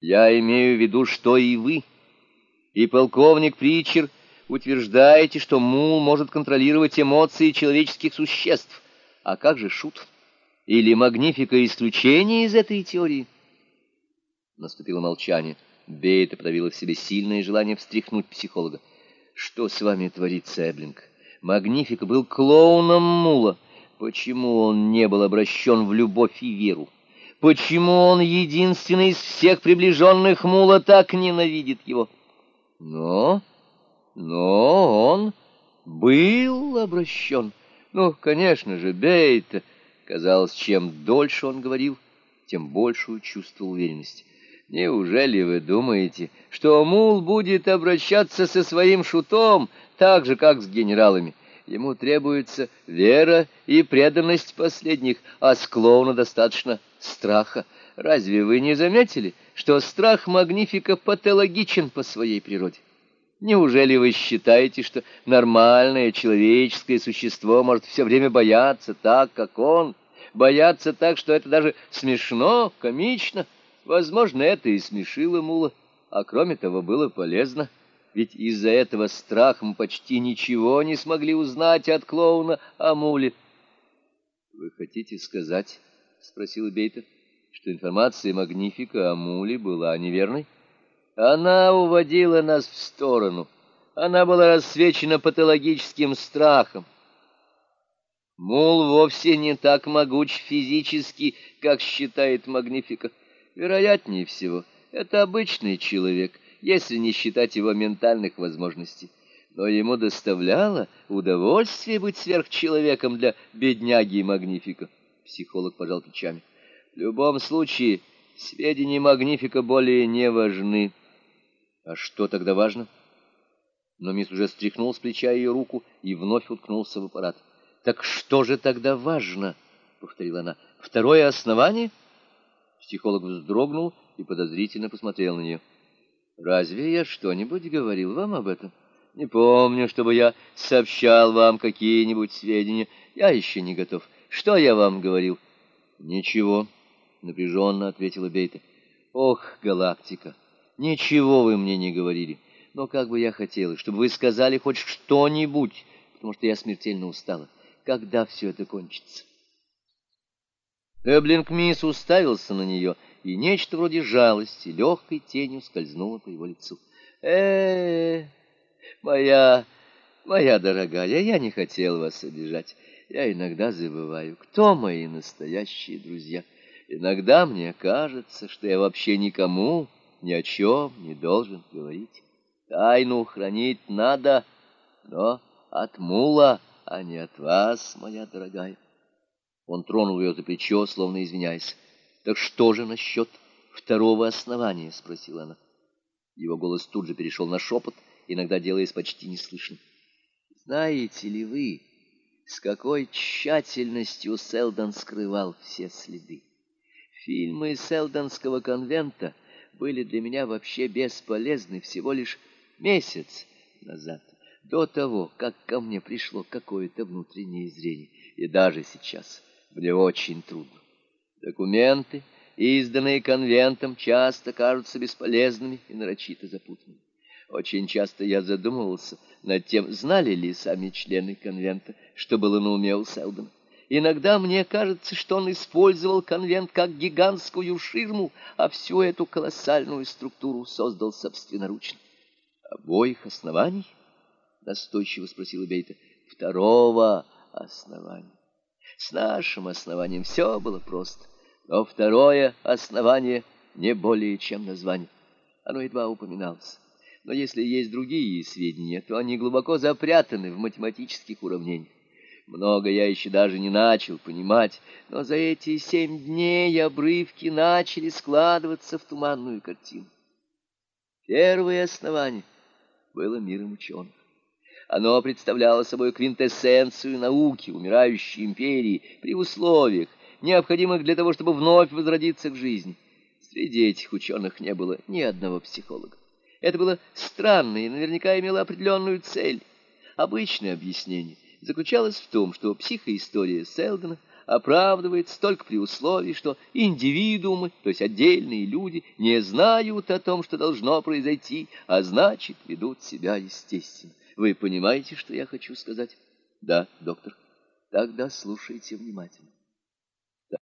Я имею в виду, что и вы, и полковник Притчер утверждаете, что мул может контролировать эмоции человеческих существ. А как же шут? Или магнифика исключение из этой теории? Наступило молчание. Бейта подавила в себе сильное желание встряхнуть психолога. Что с вами творится, Эблинг? Магнифика был клоуном мула. Почему он не был обращен в любовь и веру? Почему он единственный из всех приближенных Мула так ненавидит его? Но, но он был обращен. Ну, конечно же, Бейт. Казалось, чем дольше он говорил, тем большую чувствовал уверенность. Неужели вы думаете, что Мул будет обращаться со своим шутом так же, как с генералами? Ему требуется вера и преданность последних, а с клоуна достаточно страха. Разве вы не заметили, что страх Магнифика патологичен по своей природе? Неужели вы считаете, что нормальное человеческое существо может все время бояться так, как он? Бояться так, что это даже смешно, комично? Возможно, это и смешило Мула, а кроме того было полезно ведь из-за этого страха мы почти ничего не смогли узнать от клоуна о Муле. — Вы хотите сказать, — спросил Бейтер, — что информация Магнифика о Муле была неверной? Она уводила нас в сторону. Она была рассвечена патологическим страхом. Мул вовсе не так могуч физически, как считает Магнифика. Вероятнее всего, это обычный человек — если не считать его ментальных возможностей. Но ему доставляло удовольствие быть сверхчеловеком для бедняги и Магнифика. Психолог пожал плечами. В любом случае, сведения Магнифика более не важны. А что тогда важно? Но мисс уже стряхнул с плеча ее руку и вновь уткнулся в аппарат. «Так что же тогда важно?» — повторила она. «Второе основание?» Психолог вздрогнул и подозрительно посмотрел на нее. Разве я что-нибудь говорил вам об этом? Не помню, чтобы я сообщал вам какие-нибудь сведения. Я еще не готов. Что я вам говорил? Ничего, напряженно ответила Бейта. Ох, галактика, ничего вы мне не говорили. Но как бы я хотела, чтобы вы сказали хоть что-нибудь, потому что я смертельно устала. Когда все это кончится? Эблинг Мисс уставился на нее — и нечто вроде жалости легкой тенью скользнуло по его лицу. э, -э моя, моя дорогая, я не хотел вас обижать. Я иногда забываю, кто мои настоящие друзья. Иногда мне кажется, что я вообще никому ни о чем не должен говорить. Тайну хранить надо, но от мула, а не от вас, моя дорогая. Он тронул ее за плечо, словно извиняясь. Так что же насчет второго основания? — спросила она. Его голос тут же перешел на шепот, иногда делаясь почти неслышным. Знаете ли вы, с какой тщательностью Селдон скрывал все следы? Фильмы Селдонского конвента были для меня вообще бесполезны всего лишь месяц назад, до того, как ко мне пришло какое-то внутреннее зрение. И даже сейчас мне очень трудно. Документы, изданные конвентом, часто кажутся бесполезными и нарочито запутанными. Очень часто я задумывался над тем, знали ли сами члены конвента, что было на уме у Селдона. Иногда мне кажется, что он использовал конвент как гигантскую ширму, а всю эту колоссальную структуру создал собственноручно. «Обоих оснований?» — настойчиво спросила Бейта. «Второго основания. С нашим основанием все было просто. Но второе основание не более чем название. Оно едва упоминалось. Но если есть другие сведения, то они глубоко запрятаны в математических уравнениях. Много я еще даже не начал понимать, но за эти семь дней обрывки начали складываться в туманную картину. Первое основание было миром ученых. Оно представляло собой квинтэссенцию науки, умирающей империи, при условиях, необходимых для того, чтобы вновь возродиться к жизни. Среди этих ученых не было ни одного психолога. Это было странно и наверняка имело определенную цель. Обычное объяснение заключалось в том, что психоистория Селдона оправдывается только при условии, что индивидуумы, то есть отдельные люди, не знают о том, что должно произойти, а значит, ведут себя естественно. Вы понимаете, что я хочу сказать? Да, доктор. Тогда слушайте внимательно.